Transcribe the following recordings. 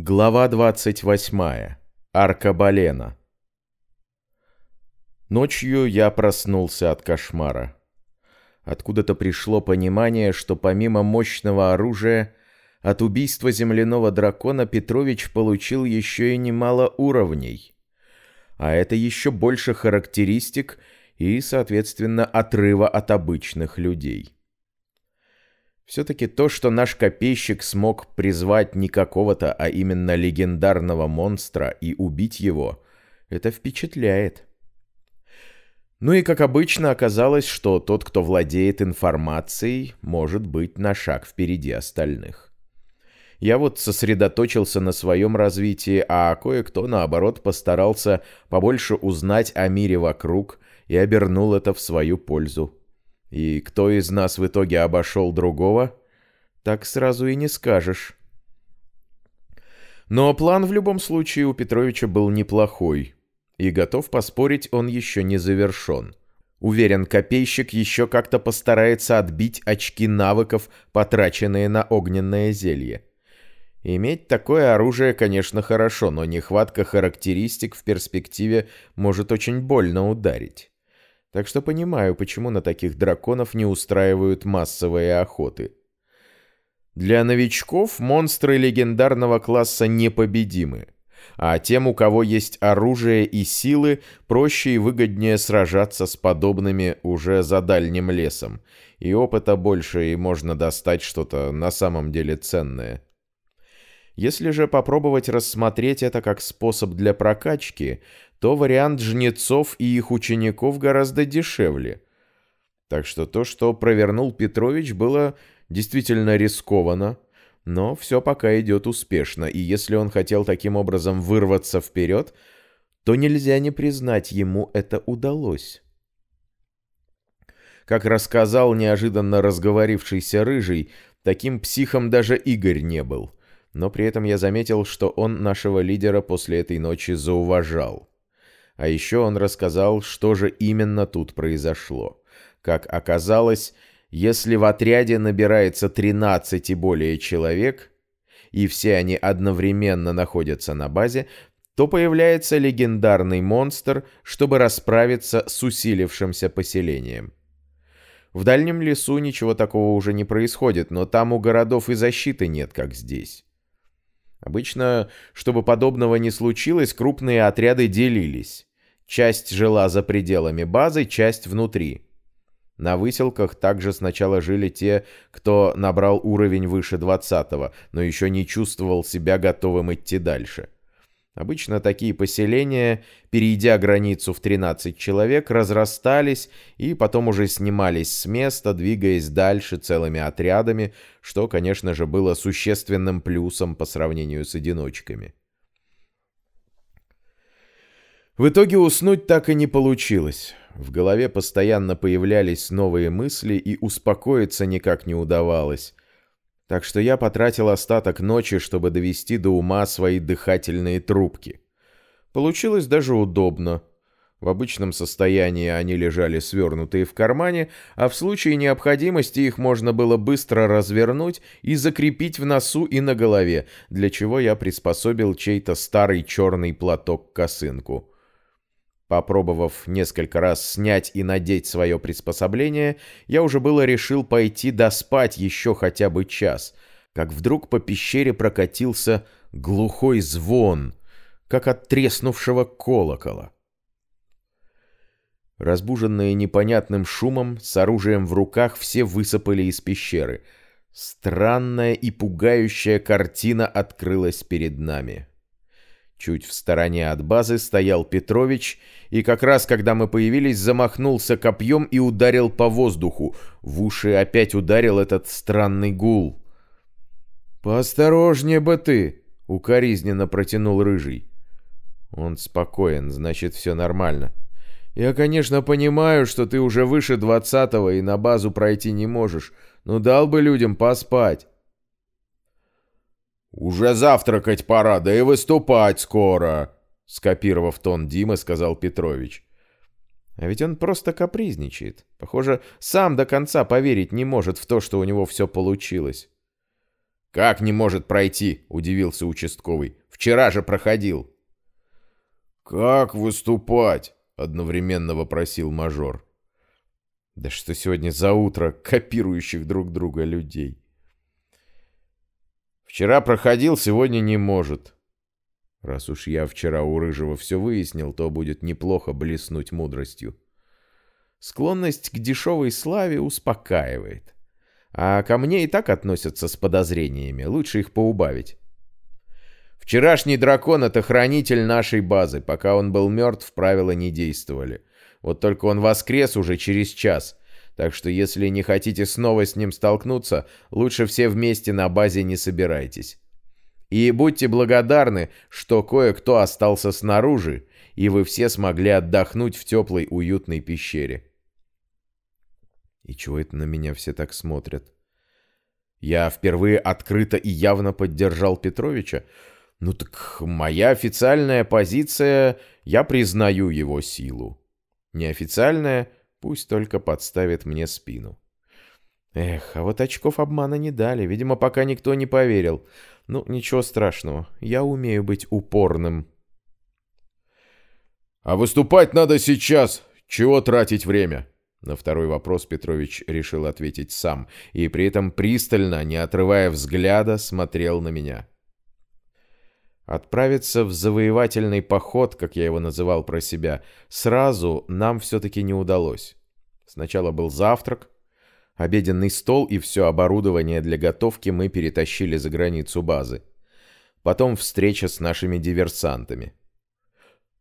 Глава 28. Аркабалена. Ночью я проснулся от кошмара. Откуда-то пришло понимание, что помимо мощного оружия, от убийства земляного дракона Петрович получил еще и немало уровней. А это еще больше характеристик и, соответственно, отрыва от обычных людей. Все-таки то, что наш копейщик смог призвать не какого-то, а именно легендарного монстра и убить его, это впечатляет. Ну и как обычно оказалось, что тот, кто владеет информацией, может быть на шаг впереди остальных. Я вот сосредоточился на своем развитии, а кое-кто, наоборот, постарался побольше узнать о мире вокруг и обернул это в свою пользу. И кто из нас в итоге обошел другого, так сразу и не скажешь. Но план в любом случае у Петровича был неплохой, и готов поспорить, он еще не завершен. Уверен, копейщик еще как-то постарается отбить очки навыков, потраченные на огненное зелье. Иметь такое оружие, конечно, хорошо, но нехватка характеристик в перспективе может очень больно ударить. Так что понимаю, почему на таких драконов не устраивают массовые охоты. Для новичков монстры легендарного класса непобедимы, а тем, у кого есть оружие и силы, проще и выгоднее сражаться с подобными уже за дальним лесом, и опыта больше, и можно достать что-то на самом деле ценное. Если же попробовать рассмотреть это как способ для прокачки, то вариант жнецов и их учеников гораздо дешевле. Так что то, что провернул Петрович, было действительно рискованно, но все пока идет успешно, и если он хотел таким образом вырваться вперед, то нельзя не признать, ему это удалось. Как рассказал неожиданно разговорившийся Рыжий, таким психом даже Игорь не был. Но при этом я заметил, что он нашего лидера после этой ночи зауважал. А еще он рассказал, что же именно тут произошло. Как оказалось, если в отряде набирается 13 и более человек, и все они одновременно находятся на базе, то появляется легендарный монстр, чтобы расправиться с усилившимся поселением. В дальнем лесу ничего такого уже не происходит, но там у городов и защиты нет, как здесь. Обычно, чтобы подобного не случилось, крупные отряды делились. Часть жила за пределами базы, часть внутри. На выселках также сначала жили те, кто набрал уровень выше 20 но еще не чувствовал себя готовым идти дальше. Обычно такие поселения, перейдя границу в 13 человек, разрастались и потом уже снимались с места, двигаясь дальше целыми отрядами, что, конечно же, было существенным плюсом по сравнению с одиночками. В итоге уснуть так и не получилось. В голове постоянно появлялись новые мысли, и успокоиться никак не удавалось. Так что я потратил остаток ночи, чтобы довести до ума свои дыхательные трубки. Получилось даже удобно. В обычном состоянии они лежали свернутые в кармане, а в случае необходимости их можно было быстро развернуть и закрепить в носу и на голове, для чего я приспособил чей-то старый черный платок-косынку. Попробовав несколько раз снять и надеть свое приспособление, я уже было решил пойти доспать еще хотя бы час, как вдруг по пещере прокатился глухой звон, как от треснувшего колокола. Разбуженные непонятным шумом, с оружием в руках, все высыпали из пещеры. Странная и пугающая картина открылась перед нами. Чуть в стороне от базы стоял Петрович, и как раз когда мы появились, замахнулся копьем и ударил по воздуху. В уши опять ударил этот странный гул. «Поосторожнее бы ты!» — укоризненно протянул Рыжий. Он спокоен, значит, все нормально. «Я, конечно, понимаю, что ты уже выше двадцатого и на базу пройти не можешь, но дал бы людям поспать». «Уже завтракать пора, да и выступать скоро!» Скопировав тон Димы, сказал Петрович. А ведь он просто капризничает. Похоже, сам до конца поверить не может в то, что у него все получилось. «Как не может пройти?» — удивился участковый. «Вчера же проходил». «Как выступать?» — одновременно вопросил мажор. Да что сегодня за утро копирующих друг друга людей? Вчера проходил, сегодня не может. Раз уж я вчера у Рыжего все выяснил, то будет неплохо блеснуть мудростью. Склонность к дешевой славе успокаивает. А ко мне и так относятся с подозрениями, лучше их поубавить. Вчерашний дракон — это хранитель нашей базы. Пока он был мертв, правила не действовали. Вот только он воскрес уже через час. Так что если не хотите снова с ним столкнуться, лучше все вместе на базе не собирайтесь. И будьте благодарны, что кое-кто остался снаружи, и вы все смогли отдохнуть в теплой уютной пещере. И чего это на меня все так смотрят? Я впервые открыто и явно поддержал Петровича. Ну так моя официальная позиция, я признаю его силу. Неофициальная, пусть только подставит мне спину. Эх, а вот очков обмана не дали, видимо, пока никто не поверил. Ну, ничего страшного, я умею быть упорным. «А выступать надо сейчас! Чего тратить время?» На второй вопрос Петрович решил ответить сам, и при этом пристально, не отрывая взгляда, смотрел на меня. Отправиться в завоевательный поход, как я его называл про себя, сразу нам все-таки не удалось. Сначала был завтрак, обеденный стол и все оборудование для готовки мы перетащили за границу базы. Потом встреча с нашими диверсантами.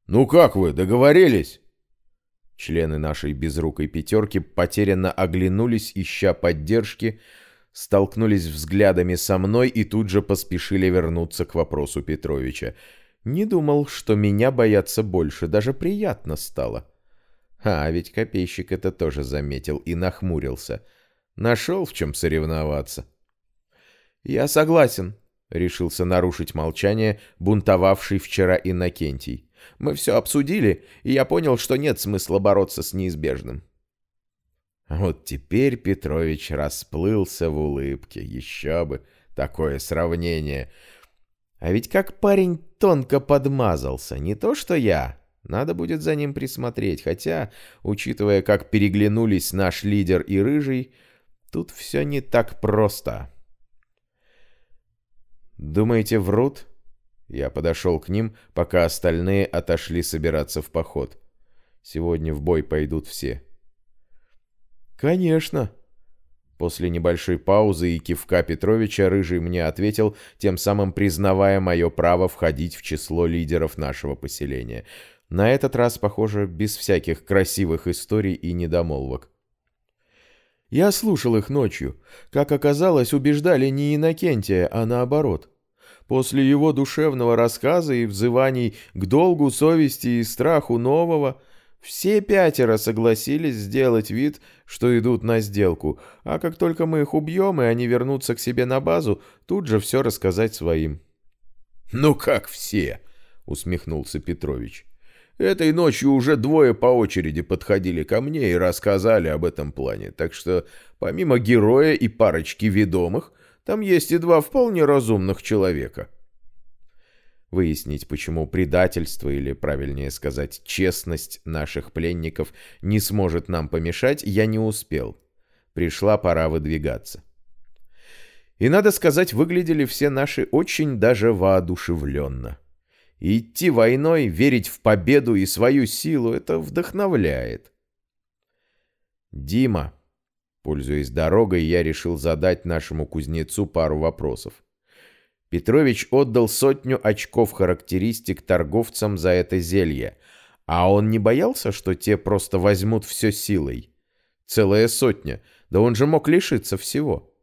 «Ну как вы, договорились?» Члены нашей безрукой пятерки потерянно оглянулись, ища поддержки, столкнулись взглядами со мной и тут же поспешили вернуться к вопросу Петровича. Не думал, что меня боятся больше, даже приятно стало. А, ведь копейщик это тоже заметил и нахмурился. Нашел в чем соревноваться. «Я согласен», — решился нарушить молчание, бунтовавший вчера Иннокентий. «Мы все обсудили, и я понял, что нет смысла бороться с неизбежным. Вот теперь Петрович расплылся в улыбке. Еще бы такое сравнение. А ведь как парень тонко подмазался. Не то что я. Надо будет за ним присмотреть. Хотя, учитывая, как переглянулись наш лидер и Рыжий, тут все не так просто. «Думаете, врут?» Я подошел к ним, пока остальные отошли собираться в поход. Сегодня в бой пойдут все. «Конечно». После небольшой паузы и кивка Петровича Рыжий мне ответил, тем самым признавая мое право входить в число лидеров нашего поселения. На этот раз, похоже, без всяких красивых историй и недомолвок. Я слушал их ночью. Как оказалось, убеждали не Иннокентия, а наоборот. После его душевного рассказа и взываний к долгу, совести и страху нового – все пятеро согласились сделать вид, что идут на сделку, а как только мы их убьем, и они вернутся к себе на базу, тут же все рассказать своим. «Ну как все?» — усмехнулся Петрович. «Этой ночью уже двое по очереди подходили ко мне и рассказали об этом плане, так что помимо героя и парочки ведомых, там есть и два вполне разумных человека». Выяснить, почему предательство, или, правильнее сказать, честность наших пленников не сможет нам помешать, я не успел. Пришла пора выдвигаться. И, надо сказать, выглядели все наши очень даже воодушевленно. идти войной, верить в победу и свою силу — это вдохновляет. «Дима», пользуясь дорогой, я решил задать нашему кузнецу пару вопросов. Петрович отдал сотню очков характеристик торговцам за это зелье, а он не боялся, что те просто возьмут все силой? Целая сотня, да он же мог лишиться всего.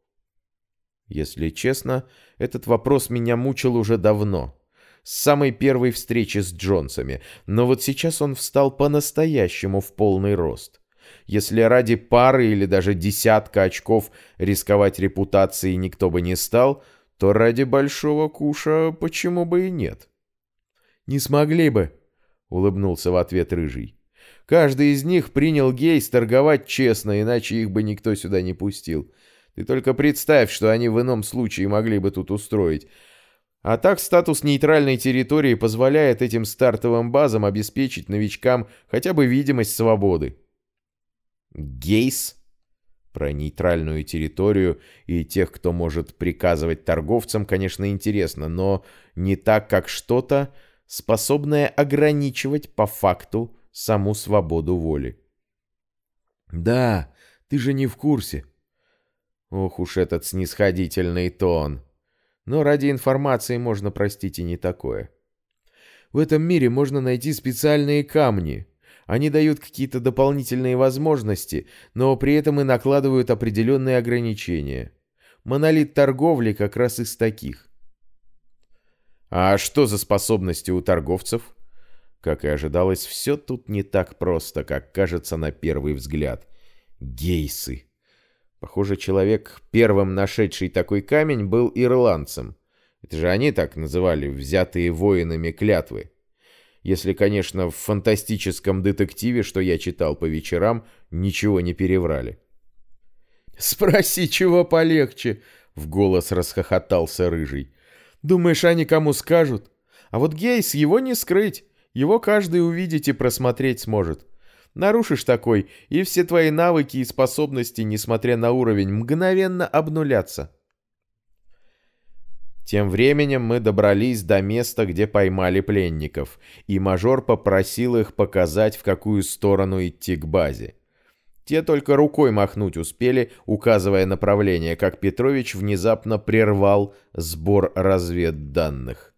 Если честно, этот вопрос меня мучил уже давно, с самой первой встречи с Джонсами, но вот сейчас он встал по-настоящему в полный рост. Если ради пары или даже десятка очков рисковать репутацией никто бы не стал – то ради большого куша почему бы и нет? «Не смогли бы», — улыбнулся в ответ Рыжий. «Каждый из них принял гейс торговать честно, иначе их бы никто сюда не пустил. Ты только представь, что они в ином случае могли бы тут устроить. А так статус нейтральной территории позволяет этим стартовым базам обеспечить новичкам хотя бы видимость свободы. Гейс? Про нейтральную территорию и тех, кто может приказывать торговцам, конечно, интересно, но не так, как что-то, способное ограничивать по факту саму свободу воли. «Да, ты же не в курсе». Ох уж этот снисходительный тон. Но ради информации можно простить и не такое. В этом мире можно найти специальные камни. Они дают какие-то дополнительные возможности, но при этом и накладывают определенные ограничения. Монолит торговли как раз из таких. А что за способности у торговцев? Как и ожидалось, все тут не так просто, как кажется на первый взгляд. Гейсы. Похоже, человек, первым нашедший такой камень, был ирландцем. Это же они так называли взятые воинами клятвы. Если, конечно, в фантастическом детективе, что я читал по вечерам, ничего не переврали. «Спроси, чего полегче!» — в голос расхохотался Рыжий. «Думаешь, они кому скажут? А вот Гейс его не скрыть. Его каждый увидеть и просмотреть сможет. Нарушишь такой, и все твои навыки и способности, несмотря на уровень, мгновенно обнулятся. Тем временем мы добрались до места, где поймали пленников, и мажор попросил их показать, в какую сторону идти к базе. Те только рукой махнуть успели, указывая направление, как Петрович внезапно прервал сбор разведданных.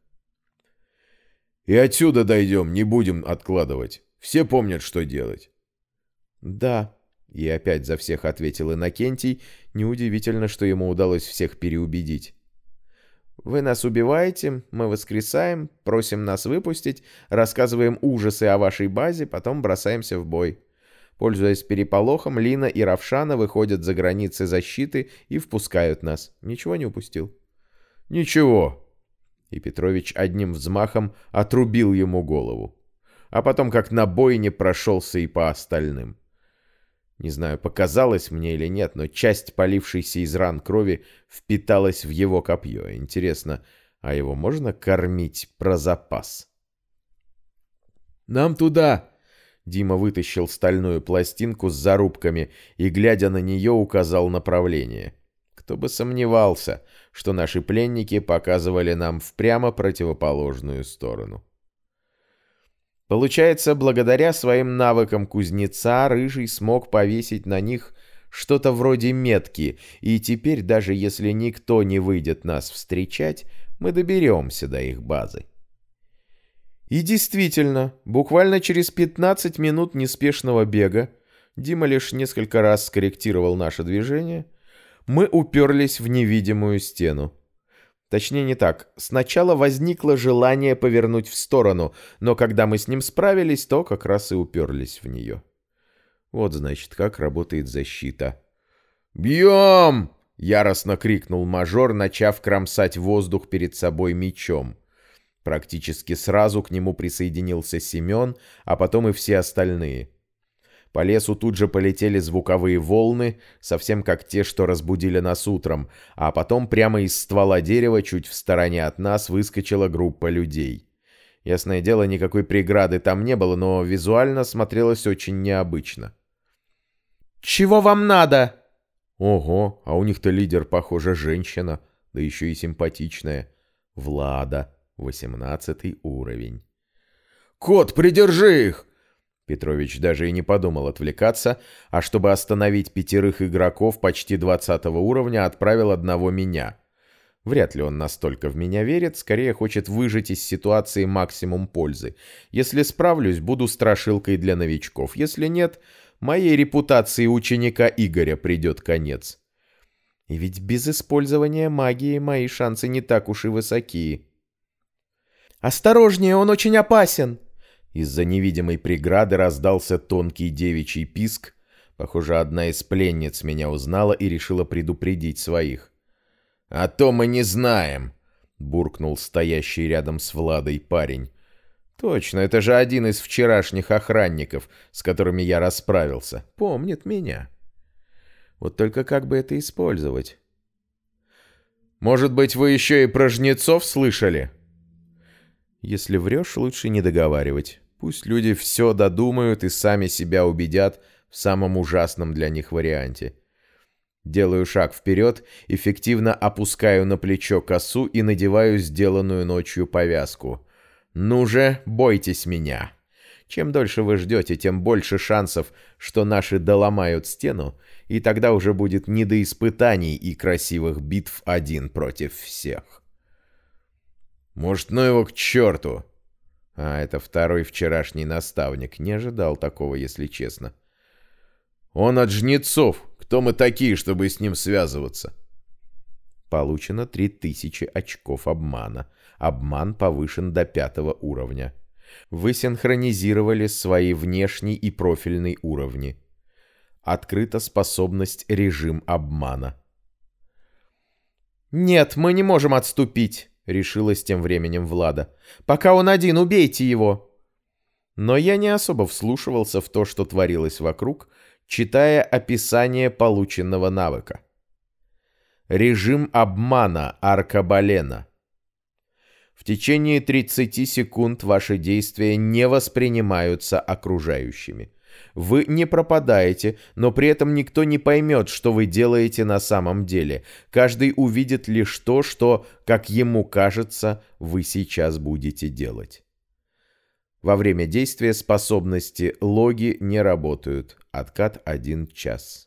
И отсюда дойдем, не будем откладывать. Все помнят, что делать. Да, и опять за всех ответил Иннокентий. Неудивительно, что ему удалось всех переубедить. Вы нас убиваете, мы воскресаем, просим нас выпустить, рассказываем ужасы о вашей базе, потом бросаемся в бой. Пользуясь переполохом, Лина и Равшана выходят за границы защиты и впускают нас. Ничего не упустил? Ничего, и Петрович одним взмахом отрубил ему голову. А потом, как на бойне, прошелся и по остальным. Не знаю, показалось мне или нет, но часть полившейся из ран крови впиталась в его копье. Интересно, а его можно кормить про запас? «Нам туда!» Дима вытащил стальную пластинку с зарубками и, глядя на нее, указал направление. Кто бы сомневался, что наши пленники показывали нам в прямо противоположную сторону. Получается, благодаря своим навыкам кузнеца Рыжий смог повесить на них что-то вроде метки, и теперь даже если никто не выйдет нас встречать, мы доберемся до их базы. И действительно, буквально через 15 минут неспешного бега, Дима лишь несколько раз скорректировал наше движение — мы уперлись в невидимую стену. Точнее не так. Сначала возникло желание повернуть в сторону, но когда мы с ним справились, то как раз и уперлись в нее. Вот, значит, как работает защита. «Бьем!» — яростно крикнул мажор, начав кромсать воздух перед собой мечом. Практически сразу к нему присоединился Семен, а потом и все остальные — по лесу тут же полетели звуковые волны, совсем как те, что разбудили нас утром, а потом прямо из ствола дерева чуть в стороне от нас выскочила группа людей. Ясное дело, никакой преграды там не было, но визуально смотрелось очень необычно. «Чего вам надо?» Ого, а у них-то лидер, похоже, женщина, да еще и симпатичная. Влада, восемнадцатый уровень. «Кот, придержи их!» Петрович даже и не подумал отвлекаться, а чтобы остановить пятерых игроков почти 20 уровня, отправил одного меня. Вряд ли он настолько в меня верит, скорее хочет выжать из ситуации максимум пользы. Если справлюсь, буду страшилкой для новичков. Если нет, моей репутации ученика Игоря придет конец. И ведь без использования магии мои шансы не так уж и высоки. «Осторожнее, он очень опасен!» Из-за невидимой преграды раздался тонкий девичий писк. Похоже, одна из пленниц меня узнала и решила предупредить своих. «А то мы не знаем», — буркнул стоящий рядом с Владой парень. «Точно, это же один из вчерашних охранников, с которыми я расправился. Помнит меня». Вот только как бы это использовать? Может быть, вы еще и про жнецов слышали? Если врешь, лучше не договаривать. Пусть люди все додумают и сами себя убедят в самом ужасном для них варианте. Делаю шаг вперед, эффективно опускаю на плечо косу и надеваю сделанную ночью повязку. «Ну же, бойтесь меня!» Чем дольше вы ждете, тем больше шансов, что наши доломают стену, и тогда уже будет не до испытаний и красивых битв один против всех. Может, ну его к черту? А, это второй вчерашний наставник. Не ожидал такого, если честно. Он от жнецов. Кто мы такие, чтобы с ним связываться? Получено 3000 очков обмана. Обман повышен до пятого уровня. Вы синхронизировали свои внешний и профильный уровни. Открыта способность режим обмана. «Нет, мы не можем отступить», — решилась тем временем Влада. «Пока он один, убейте его!» Но я не особо вслушивался в то, что творилось вокруг, читая описание полученного навыка. Режим обмана Аркабалена. В течение 30 секунд ваши действия не воспринимаются окружающими. Вы не пропадаете, но при этом никто не поймет, что вы делаете на самом деле. Каждый увидит лишь то, что, как ему кажется, вы сейчас будете делать. Во время действия способности логи не работают. Откат 1 час.